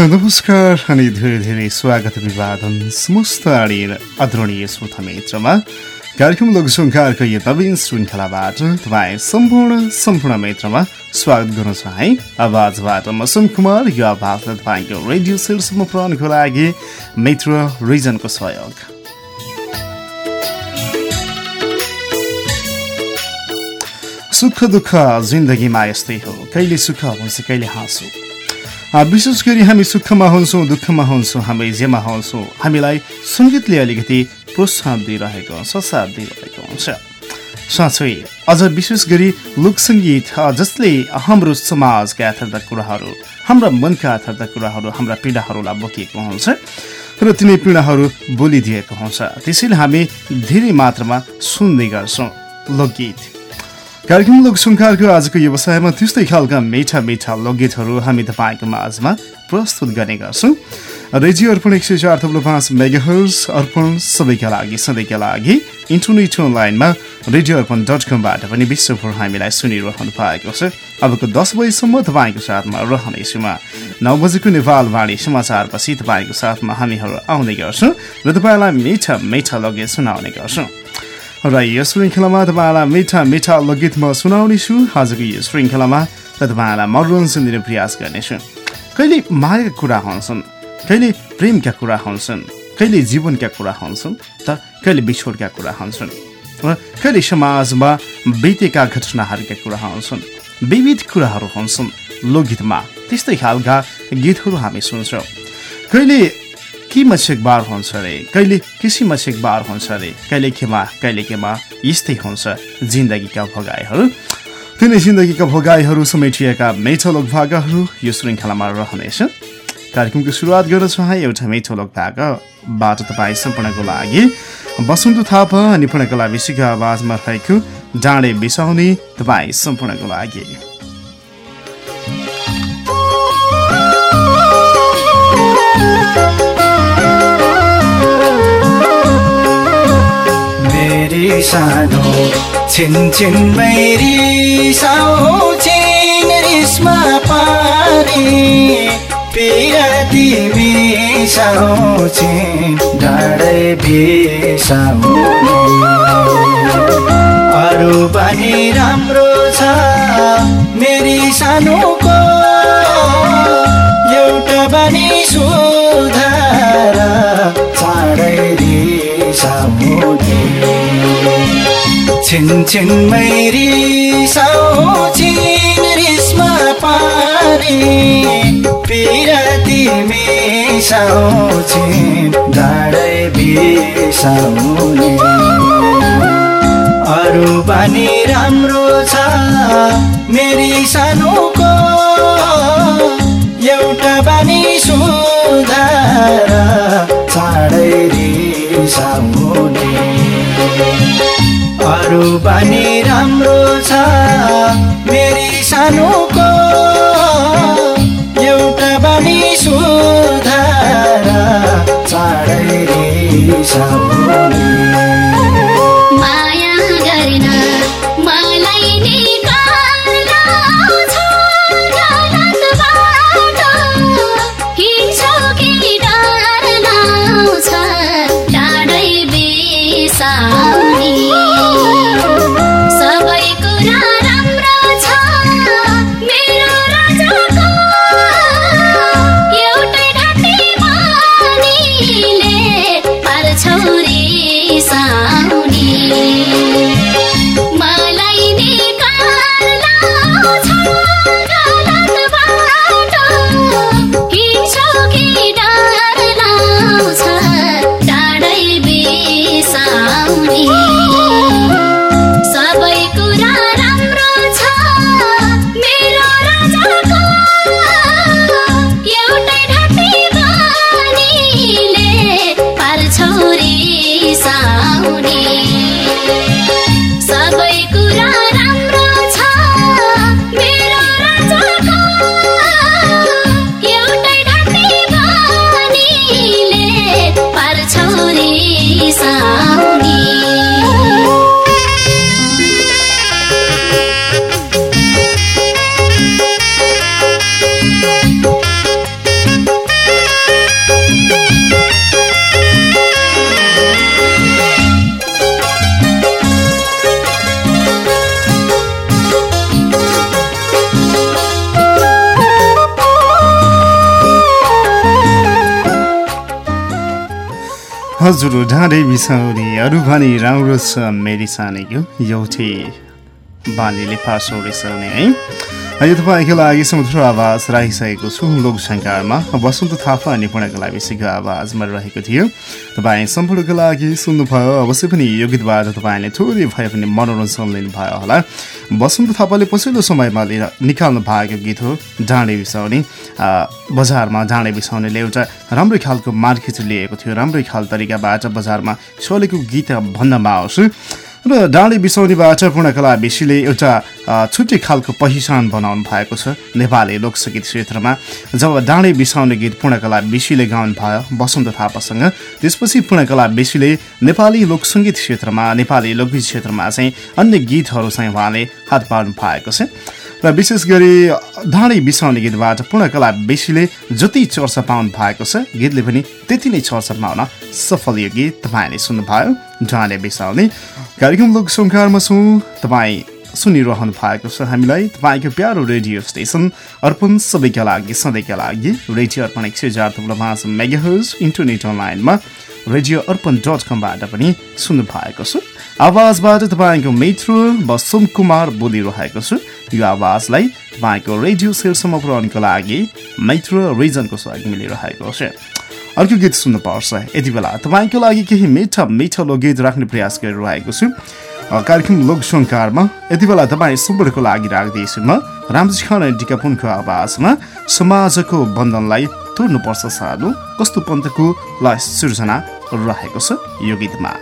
नमस्कार अनि धेरै धेरै स्वागत अभिवादन समस्त आडी आदरणीय श्रोता मित्रमा कार्यक्रम लोकसङ्कारको यो नवीन श्रृङ्खलाबाट तपाईँ सम्पूर्ण सम्पूर्ण मित्रमा स्वागत गर्न चाहे आवाजबाट म सुन कुमार यो आवाजलाई तपाईँको रेडियो सेलसम्म पुऱ्याउनुको लागि मित्र रिजनको सहयोग सुख दुःख जिन्दगीमा यस्तै हो कहिले सुख हुन्छ कहिले हाँसो विशेष गरी हामी सुखमा हुन्छौँ दुःखमा हुन्छौँ हामी जेमा हुन्छौँ हामीलाई सङ्गीतले अलिकति प्रोत्साहन दिइरहेको हुन्छ साथ दिइरहेको हुन्छ। साँच्चै अझ विशेष गरी लोकसङ्गीत जसले हाम्रो समाजका यथार्थ कुराहरू हाम्रा मनका यथार्थ कुराहरू हाम्रा पीडाहरूलाई बोकिएको हुन्छ र तिनै पीडाहरू बोलिदिएको हुन्छ। त्यसैले हामी धेरै मात्रामा सुन्ने गर्छौँ लोकगीत। कार्यक्रम लोकसङ्कारको आजको व्यवसायमा त्यस्तै खालका मिठा मिठा लोकगीतहरू हामी तपाईँको माझमा प्रस्तुत गर्ने गर्छौँ। रेडियो अर्पण एक सय चार थप्लो पाँच मेगाहर्स अर्पण सबैका लागि सधैँका लागि इन्टरनेट अनलाइनमा रेडियो अर्पण डट कमबाट पनि विश्वभर हामीलाई सुनिरहनु भएको छ। अबको दस बजीसम्म तपाईँको साथमा रहनेछु म। नौ बजेको नेपालवाणी समाचारपछि तपाईँको साथमा हामीहरू आउने गर्छौँ र तपाईँलाई मिठा मिठा लगेज सुनाउने गर्छौँ। र यो श्रृङ्खलामा तपाईँलाई मिठा मिठा लोकगीत म सुनाउनेछु आजको यो श्रृङ्खलामा र तपाईँलाई मनोरञ्जन दिने प्रयास गर्नेछु। कहिले मायाका कुरा हुन्छन्? कहिले प्रेमका कुरा हुन्छन्? कहिले जीवनका कुरा हुन्छन्? त कहिले बिछोडका कुरा हुन्छन्? र कहिले समाजमा बितेका घटनाहरूका कुरा हुन्छन्? विविध कुराहरू हुन्छन् लोकगीतमा। त्यस्तै खालका गीतहरू हामी सुन्छौँ। कहिले केमा बार हुन्छ अरे कहिले किसिममा बार हुन्छ अरे कहिले केमा कहिले केमा यस्तै हुन्छ जिन्दगीका भगाइहरू तिनै जिन्दगीका भोगाईहरू समेटिएका मेठो लोक भागाहरू यो श्रृङ्खलामा रहनेछ। कार्यक्रमको सुरुवात गर्न चाहे एउटा मिठो लोक भागबाट तपाईँ सम्पूर्णको लागि बसन्तु थापा अनि पूर्णकला विषयको आवाजमा रहेको डाँडे बिसाउने तपाईँ सम्पूर्णको लागि। सानो छिन छिन मैरी साउ छिन रिस्मा पारी। पिराती बिसाउँछे डाँडै बिसाउ अरू पनि राम्रो छ मेरी सानोको। एउटा पनि सुधार चाँडै रिसाउने छिन छिन मैरी साउ छिन रिस्मा पारी पिराती मिसाउँछिन् डाँडै बिसाउने अरू बानी राम्रो छ मेरी सानोको एउटा बानी सुधार चाँडै रिसाउने अरू बानी राम्रो छ मेरी सानोको। बानी सुधार चाँडै माया साउनी हजुर ढाँडे बिसाउने अरू भने राम्रो छ मेरी सानीको एउटै बानीले फासो रिसाउने है। यो तपाईँको लागि समुद्र आवाज राखिसकेको छु। लोकसङ्कारमा वसन्त थापा अनि पूर्णकला विषयको आवाजमा रहेको थियो। तपाईँ सम्पूर्णको लागि सुन्नुभयो। अवश्य पनि यो गीतबाट तपाईँले थोरै भए पनि मनोरञ्जन लिनुभयो होला। वसन्त थापाले पछिल्लो समयमा लिएर निकाल्नु भएको गीत हो डाँडे बिसाउने। बजारमा डाँडे बिसाउनेले एउटा राम्रै खालको मार्केट लिएको थियो। राम्रै खाल तरिकाबाट बजारमा चलेको गीत भन्नमा आउँछु र डाँडे बिसौनीबाट पूर्णकला बेसीले एउटा छुट्टै खालको पहिचान बनाउनु भएको छ नेपाली लोकसङ्गीत क्षेत्रमा। जब डाँडे बिसाउने गीत पूर्णकला बेसीले गाउनु भयो वसन्त थापासँग त्यसपछि पूर्णकला बेसीले नेपाली लोकसङ्गीत क्षेत्रमा नेपाली लोकगीत क्षेत्रमा चाहिँ अन्य गीतहरू चाहिँ उहाँले हात पार्नु भएको छ। र विशेष गरी ढाँडै बिसाउने गीतबाट पूर्णकला बेसीले जति चर्चा पाउनु भएको छ गीतले पनि त्यति नै चर्चा पाउन सफल यो गीत। तपाईँले सुन्नुभयो। ढाँडे बिसाउने कार्यक्रम लोक सङ्कारमा छौँ तपाईँ सुनिरहनु भएको छ हामीलाई। तपाईँको प्यारो रेडियो स्टेसन अर्पण सबैका लागि सधैँका लागि। रेडियो अर्पण एक सय चार थुप्रो पाँच इन्टरनेट अनलाइनमा रेडियो अर्पण डट कमबाट पनि सुन्नु भएको छु। आवाजबाट तपाईँको मित्र बसुम कुमार बोलिरहेको छु। यो आवाजलाई तपाईँको रेडियो सेलसम्म पुर्याउनको लागि मित्र रिजनको सहयोग मिलिरहेको छ। अर्को गीत सुन्नुपर्छ। यति बेला तपाईँको लागि केही मिठा मिठा लोकगीत राख्ने प्रयास गरिरहेको छु। कार्यक्रम लोकसङ्कारमा यति बेला तपाईँ सम्पूर्णको लागि राख्दैछु म रामजी खान टिकापुनको आवाजमा समाजको बन्धनलाई तोड्नुपर्छ सानो कस्तो पन्तको ल सृजना रहेको छ यो गीतमा।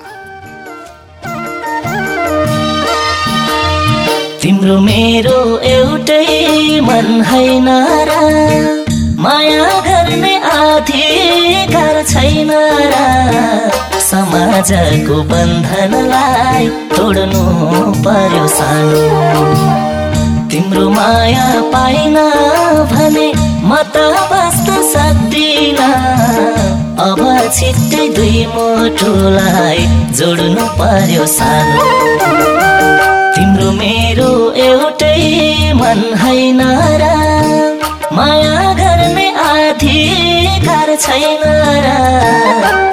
तिम्रो मेरो एउटै मन र। माया अधिकार छैन र समाजको बन्धनलाई तोड्नु पर्यो सानो। तिम्रो माया पाइन भने म त बस्न सक्दिन। अब छिट्टै दुई मोटुलाई जोड्नु पर्यो सानो। तिम्रो मेरो एउटै मन होइन र अधिकार छैन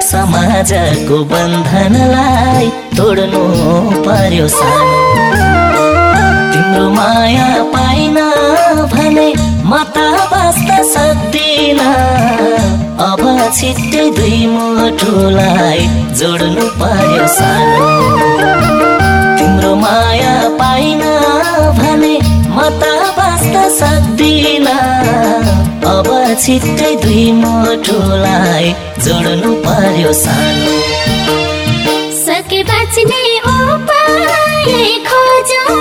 समाजको बन्धनलाई तोड्नु पर्यो सानो। तिम्रो माया पाइन भने म त बस्न सक्दिन। अब छिट्टै दुई मुटुलाई जोड्नु पर्यो सानो। तिम्रो माया पाइन भने म त बस्न सक्दिन। अब छिट्टै दुई मुटुलाई जोड्नु पर्यो सानो। सके बाँच्ने उपाय खोजौँ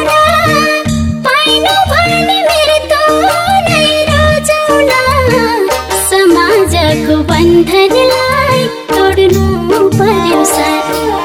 पाइनु भने मृत्यु नै रोजौँ समाजको बन्धनलाई तोड्नु पर्यो सानो।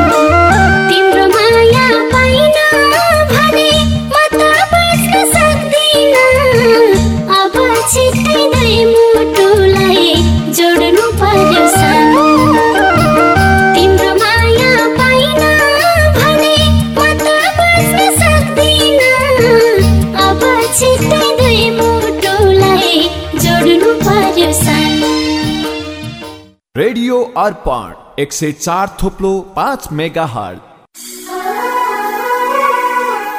अर्पण एक सय चार थोप्लो पाँच मेगा हल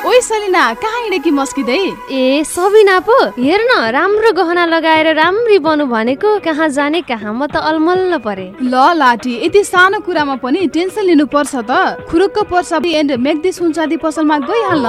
ओइ सलिना कहाँ हिँडेकी मस्किँदै? ए सबिना पो हेर न राम्रो गहना लगाएर राम्री बनु भनेको कहाँ जाने कहाँ म त अलमल्ल परे। ल लाठी यति सानो कुरामा पनि टेन्सन लिनु पर्छ त। खुरुक्क पर्छ एन्ड मेग्दी सुनचाँदी पसलमा गइहाल्न।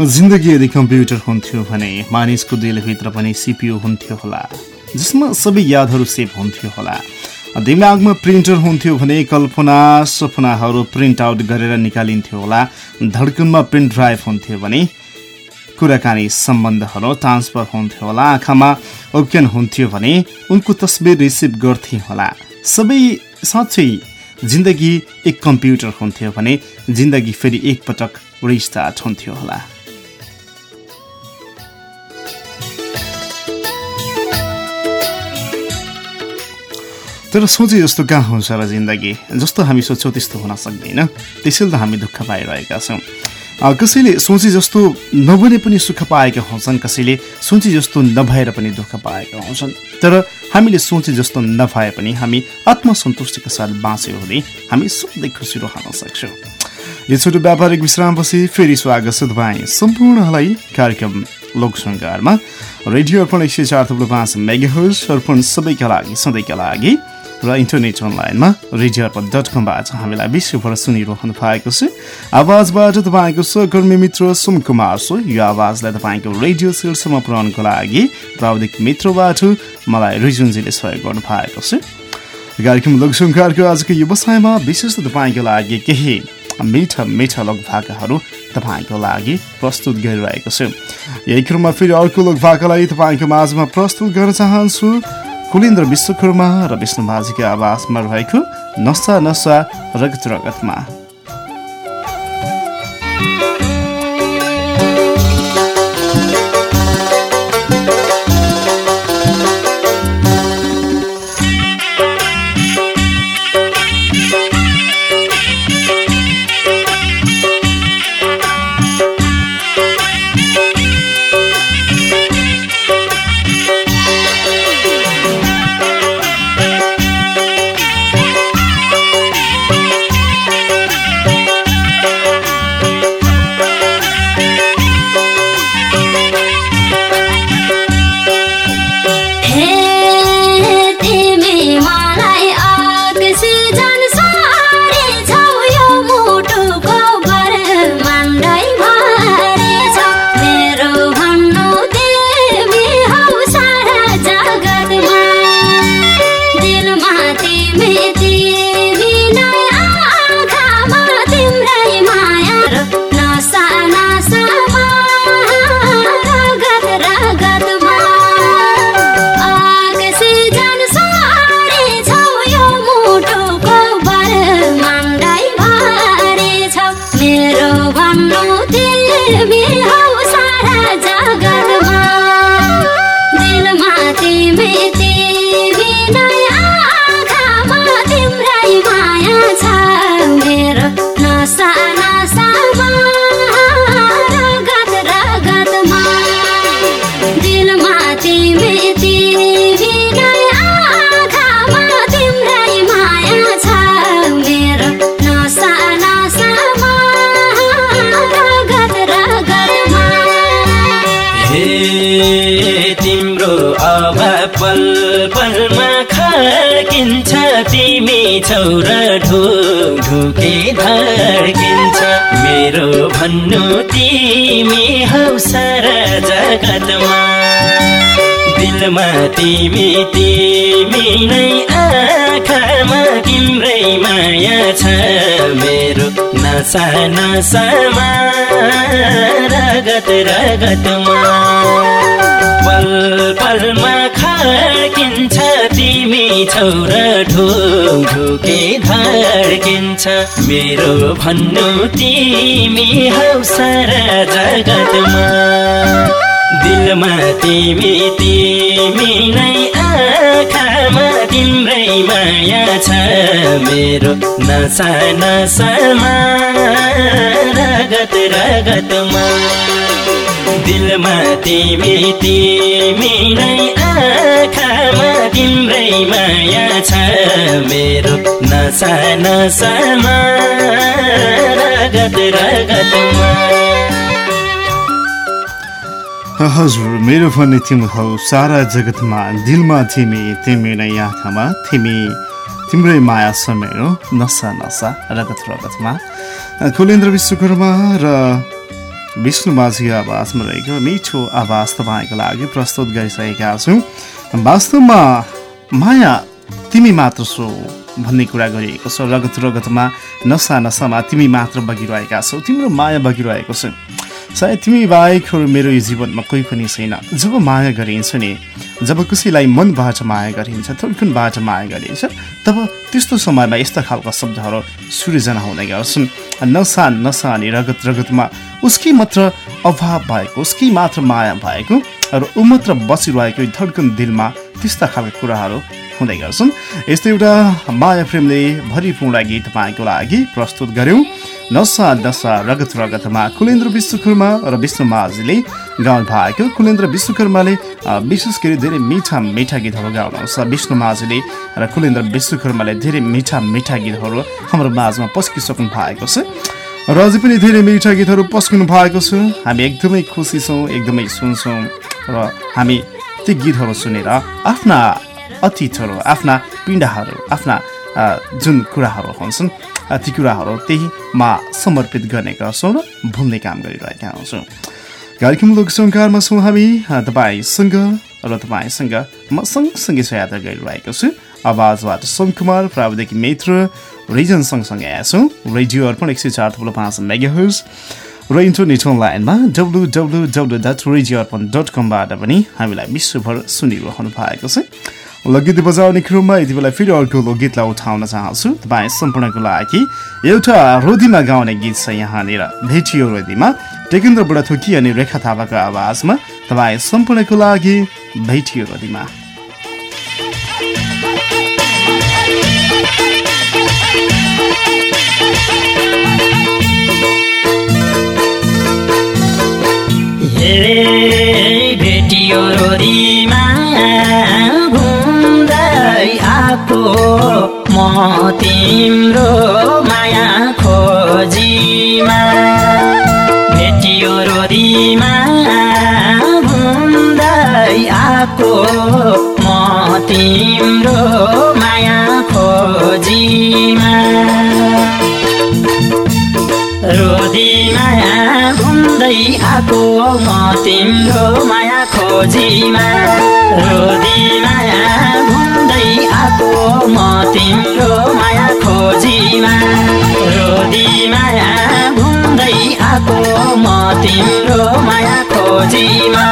जिन्दगी यदि कम्प्युटर हुन्थ्यो भने मानिसको दिलभित्र पनि सिपियु हुन्थ्यो होला जसमा सबै यादहरू सेभ हुन्थ्यो होला। दिमागमा प्रिन्टर हुन्थ्यो भने कल्पना सपनाहरू प्रिन्ट आउट गरेर निकालिन्थ्यो होला। धड्कनमा प्रिन्ट ड्राइभ हुन्थ्यो भने कुराकानी सम्बन्धहरू ट्रान्सफर हुन्थ्यो होला। आँखामा ओप्केन हुन्थ्यो भने उनको तस्बिर रिसिभ गर्थे होला। सबै साँच्चै जिन्दगी एक कम्प्युटर हुन्थ्यो भने जिन्दगी फेरि एकपटक रिस्टार्ट हुन्थ्यो होला। तर सोचे जस्तो कहाँ हुन्छ र जिन्दगी? जस्तो हामी सोच्छौँ त्यस्तो हुन सक्दैन। त्यसैले त हामी दुःख पाइरहेका छौँ। कसैले सोचे जस्तो नबने पनि सुख पाएका हुन्छन् कसैले सोचे जस्तो नभएर पनि दुःख पाएका हुन्छन्। तर हामीले सोचे जस्तो नभए पनि हामी आत्मसन्तुष्टिका साथ बाँच्यो भने हामी सधैँ खुसी रहन सक्छौँ। यो छोटो व्यापारिक विश्रामपछि फेरि स्वागत छ तपाईँ सम्पूर्णलाई कार्यक्रम लोकसङ्कारमा रेडियो अर्पण एक सय चार थुप्रो पाँच मेगाहर्स अर्पण सबैका लागि सधैँका लागि। र इन्टरनेट अनलाइनमा रेडियो अर्पण डट कमबाट हामीलाई विश्वभर सुनिरहनु भएको छ। आवाजबाट तपाईँको सहकर्मी मित्र सुम कुमार सो यो आवाजलाई तपाईँको रेडियो सेलसम्म पुऱ्याउनको लागि प्राविधिक मित्रबाट मलाई रिजुनजीले सहयोग गर्नु भएको छ। कार्यक्रम लोकसङ्कारको आजको व्यवसायमा विशेष तपाईँको लागि केही मिठा मिठा लोक भाकाहरू तपाईँको लागि प्रस्तुत गरिरहेको छु। यही क्रममा फेरि अर्को लोक भाकालाई तपाईँको माझमा प्रस्तुत गर्न चाहन्छु। कुलेन्द्र विश्वकर्मा र विष्णु माझीको आवाजमा रहेको नसा नसा रगत रगतमा। तिमी छौर ढुक ढुके धर्किन्छ। मेरो भन्नु तिमी हौ सारा जगतमा। दिलमा तिमी तिमी नै आँखामा तिम्रै माया छ। मेरो नसा नसामा रगत रगतमा। पल पलमा खर्किन्छ तिमी छौर ढुक ढुके धर्किन्छ मेरो भन्नु तिमी हौ सारा जगतमा। दिलमा तिमी तिमी नै आँखामा तिम्रै माया छ मेरो नसा नसामा रगत रगतमा दिलमा तिमी तिमी नै आँखामा तिम्रै माया छ। मेरो नसा नसामा रगत रगतमा। हजुर मेरो भन्ने तिमी हौ सारा जगतमा दिलमा तिमी तिमी नै आँखामा तिमी तिम्रै माया छ मेरो नसा नसा रगत रगतमा। कुलेन्द्र विश्वकर्मा र विष्णु माझीको आवाजमा रहेको मिठो आवाज तपाईँको लागि प्रस्तुत गरिसकेका छौँ। वास्तवमा माया तिमी मात्र छौ भन्ने कुरा गरिएको छ। रगत रगतमा नसा नसामा तिमी मात्र बगिरहेका छौ। तिम्रो माया बगिरहेको छ। सायद तिमी बाहेकहरू मेरो जीवनमा कोही पनि छैन। जब माया गरिन्छ नि जब कसैलाई मनबाट माया गरिन्छ थुल्कुनबाट माया गरिन्छ? तब त्यस्तो समयमा यस्ता खालका शब्दहरू सृजना हुने गर्छन्। नसा नसा अनि रगत रगतमा उसकै मात्र अभाव भएको उसकै मात्र माया भएको र ऊ मात्र बसिरहेको धड्कन दिलमा त्यस्ता खालका कुराहरू हुँदै गर्छन्। यस्तो एउटा माया प्रेमले भरिपूर्ण गीत तपाईँको लागि प्रस्तुत गऱ्यौँ। नसा नसा रगत रगतमा कुलेन्द्र विश्वकर्मा र विष्णु माझीले गाउनु भएको कुलेन्द्र विश्वकर्माले विशेष गरी धेरै मिठा मिठा गीतहरू गाउनुहुन्छ। विष्णु माझीले र कुलेन्द्र विश्वकर्माले धेरै मिठा मिठा गीतहरू हाम्रो माझमा पस्किसक्नु भएको छ। र अझै पनि धेरै मिठा गीतहरू पस्किनु भएको छ। हामी एकदमै खुसी छौँ एकदमै सुन्छौँ र हामी ती गीतहरू सुनेर आफ्ना अतिथिहरू आफ्ना पिण्डहरू आफ्ना जुन कुराहरू हुन्छन् ती कुराहरू त्यहीमा समर्पित गर्ने गर्छौँ र भुल्ने काम गरिरहेका हुन्छौँ। कार्यक्रम लोकसङ्कारमा छौँ हामी। तपाईँसँग र तपाईँसँग म सँगसँगै यात्रा गरिरहेको छु। आवाजबाट सोम कुमार प्राविधिक मित्र रिजन सँगसँगै आएका छौँ। रेडियो अर्पण एक सय चार थुप्रो पाँच मेगाहर्स र इन्टरनेट अनलाइनमा W W W dot radio Arpan dot कमबाट पनि हामीलाई विश्वभर सुनिरहनु भएको छ। लोकगीत बजाउने क्रममा यति बेला फेरि अर्को लोकगीतलाई उठाउन चाहन्छु। तपाईँ सम्पूर्णको लागि एउटा रोदीमा गाउने गीत छ यहाँनिर। भेटियो रोदीमा। टेकेन्द्र बुढाथोकी अनि रेखा थापाको आवाजमा तपाईँ सम्पूर्णको लागि भेटियो रोदीमा। भेटियो रोदीमा तिम्रो माया खोजीमा भेटियो रोदीमा घुम्दै आएको म तिम्रो माया खोजीमा। माया घुम्दै आएको म तिम्रो माया खोजीमा रोदी माया घुम्दै आएको म तिम्रो माया खोजीमा रोदी माया घुम्दै आएको म तिम्रो माया खोजीमा।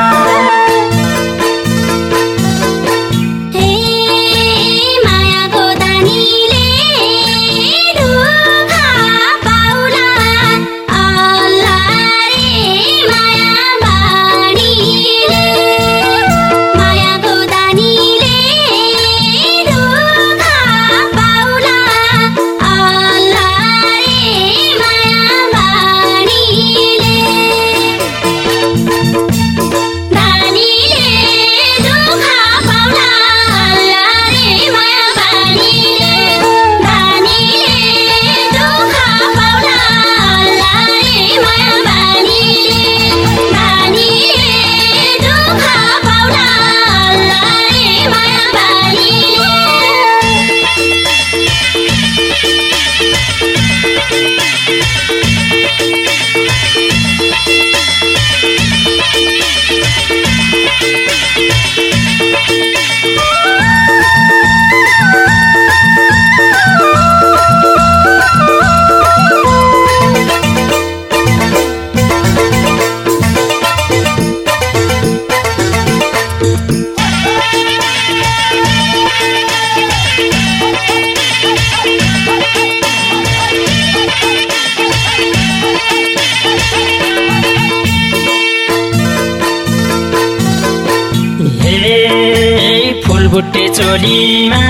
चोलीमा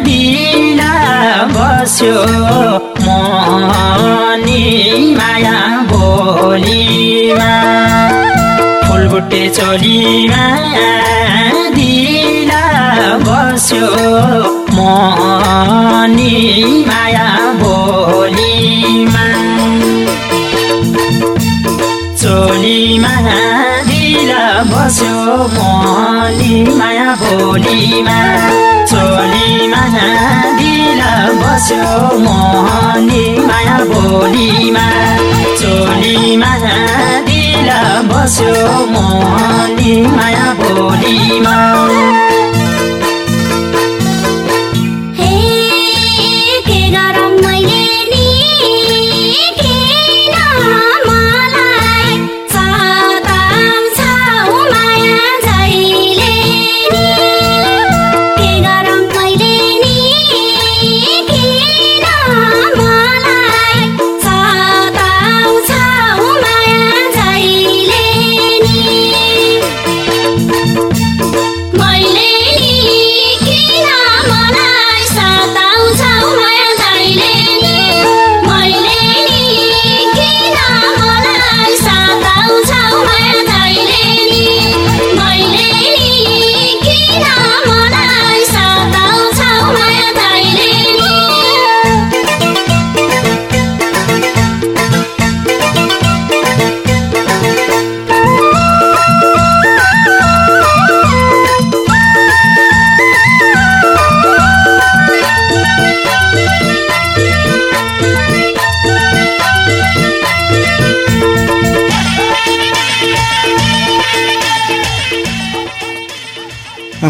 दिला बस्यो। मनी माया बोलीमा। फुलबुट्टे चोलीमा दिला बस्यो। मनी माया बोलीमा। चोलीमा दिला बस्यो। मनी बोलीमा चोलीमा दिला बस्यो मनी माया बोलीमा चोलीमा दिला बस्यो मनी माया बोलीमा।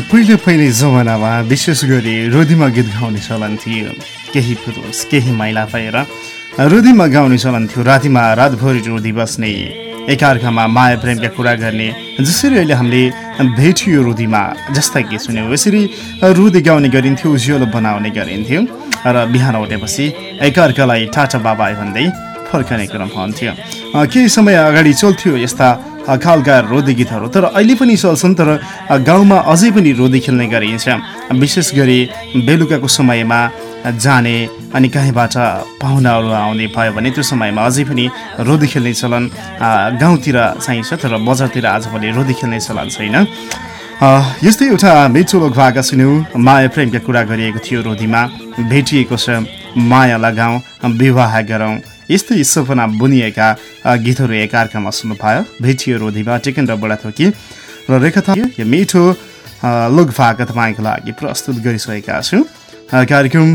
पहिले पहिले जमानामा विशेष गरी रोदीमा गीत गाउने चलन थियो। केही पुरुष केही महिला भएर रोदीमा गाउने चलन थियो। रातिमा रातभरि रोदी बस्ने एकअर्कामा माया प्रेमका कुरा गर्ने जसरी अहिले हामीले भेटियो रोदीमा जस्ता गीत सुन्यौँ यसरी रुदी गाउने गरिन्थ्यो उज्यालो बनाउने गरिन्थ्यो। र बिहान उठेपछि एकअर्कालाई टाटा बाबा भन्दै फर्कने क्रम हुन्थ्यो। केही समय अगाडि चल्थ्यो यस्ता खालका रोदी गीतहरू तर अहिले पनि चल्छन् तर गाउँमा अझै पनि रोदी खेल्ने गरिन्छ। विशेष गरी बेलुकाको समयमा जाने अनि कहीँबाट पाहुनाहरू आउने भयो भने त्यो समयमा अझै पनि रोदी खेल्ने चलन गाउँतिर चाहिन्छ तर बजारतिर आजभोलि रोदी खेल्ने चलन छैन। यस्तै एउटा मेचोलो भाका सुन्यौँ। माया प्रेमका कुरा गरिएको थियो रोदीमा। भेटिएको छ माया लगाउँ विवाह गरौँ। यस्तै सपना बुनिएका गीतहरू एकअर्कामा सुन्नु पायो भेटियो रोदीमा टेकेन्द्र बुढाथोकी र रेखा यो मिठो अ, लोक भाका तपाईँको लागि प्रस्तुत गरिसकेका छु। कार्यक्रम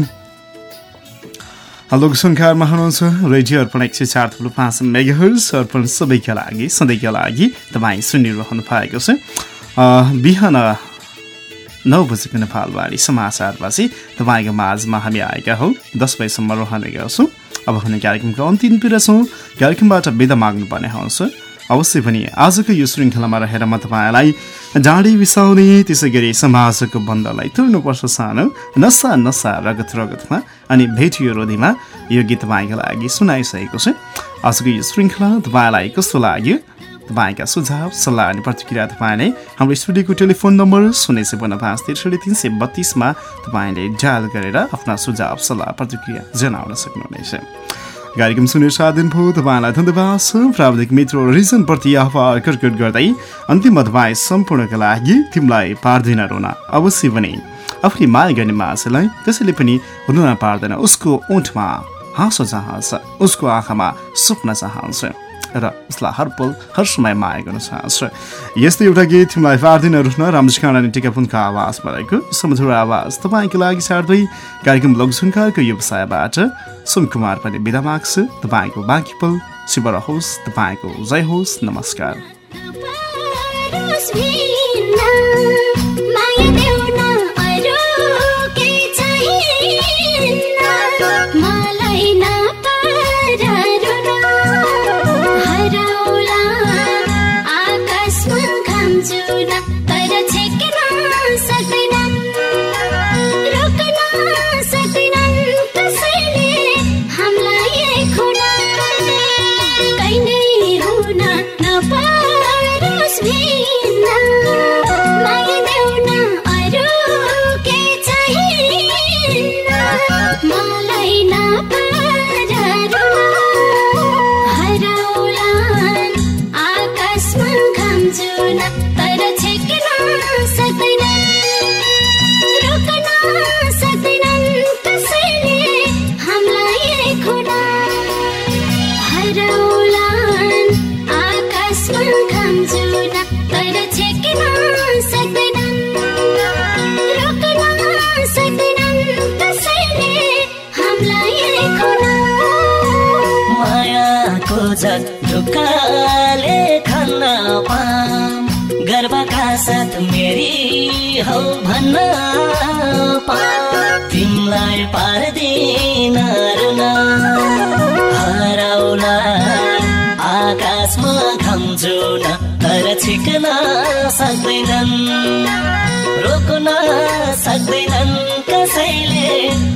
लोक सङ्कारमा हुनुहुन्छ। रेडियो अर्पण एक सय चार थुप्रो पाँच मेगाहर्स अर्पण सबैका लागि सधैँका लागि तपाईँ सुनिरहनु भएको छ। बिहान नौ बजेको नेपालवाणी समाचारपछि तपाईँको माझमा हामी आएका हौ। दस बजीसम्म रहने गर्छौँ। अब भने कार्यक्रमको अन्तिमतिर छौँ कार्यक्रमबाट बिदा माग्नुपर्ने हुन्छ। अवश्य पनि आजको यो श्रृङ्खलामा रहेर म तपाईँलाई जाँडी बिसाउने त्यसै गरी समाजको बन्धलाई तुर्नुपर्छ सानो नसा नसा रगत रगतमा अनि भेटियो रोदीमा यो गीत तपाईँको लागि सुनाइसकेको छु। आजको यो श्रृङ्खला तपाईँलाई कस्तो लाग्यो? तपाईँका सुझाव सल्लाह अनि प्रतिक्रिया तपाईँले हाम्रो स्टुडियोको टेलिफोन नम्बर शून्य सय पाँच त्रिसठी तिन सय बत्तिसमा तपाईँले डायल गरेर आफ्ना सुझाव सल्लाह प्रतिक्रिया जनाउन सक्नुहुनेछ। कार्यक्रम सुनेर साथ दिनुभयो तपाईँलाई धन्यवाद। छ प्राविधिक मित्र रिजनप्रति आभार कर्कट गर्दै अन्तिममा तपाईँ सम्पूर्णका लागि तिमीलाई पार्दैन रोन अवश्य पनि। आफूले माया गर्ने मान्छेलाई कसैले पनि रुन पार्दैन। उसको ओठमा हाँसो चाहन्छ। उसको आँखामा सुप्न चाहन्छ। र उसलाई हर पल हर समय माया गर्न चाहन्छ। यस्तै एउटा गीत तिमीलाई पार्दैन रुन रामजी अनि टिकापुनको आवाज भएको समझुर आवाज। तपाईँको लागि सार्दै कार्यक्रम लोकसङ्कारको व्यवसायबाट सुन कुमार पनि बिदा माग्छु। तपाईँको बाँकी पल शुभ रहोस्। तपाईँको जय होस्। नमस्कार। छिक्न सक्दैनन्। रोक्न सक्दैनन् कसैले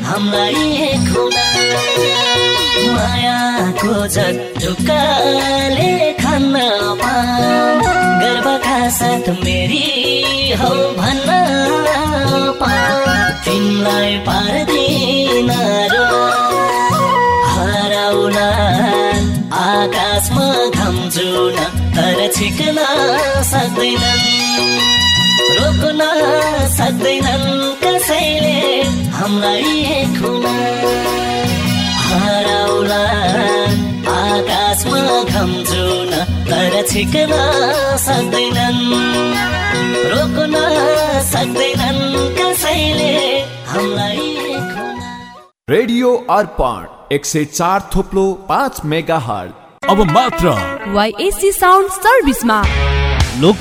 हामीलाई खुना मायाको खान्न पाम गर्वका साथ मेरी हौ भन्न पाम तिमीलाई पार्दिन हराउला आकाशमा घम्जुन तर छिक्न सक्दैनन्। रोक्न सक्दैनन् कसैले हामीलाई खुना हराउला आकाशमा घम्जुन तर छिक्न सक्दैनन्। रोक्न सक्दैनन् कसैले हामीलाई रेडियो अर्पण एक सय चार थोप्लो पाँच मेगा अब मात्र वाइएसी साउन्ड सर्भिसमा। लोक